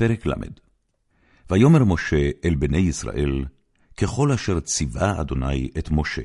פרק ל. ויאמר משה אל בני ישראל, ככל אשר ציווה אדוני את משה.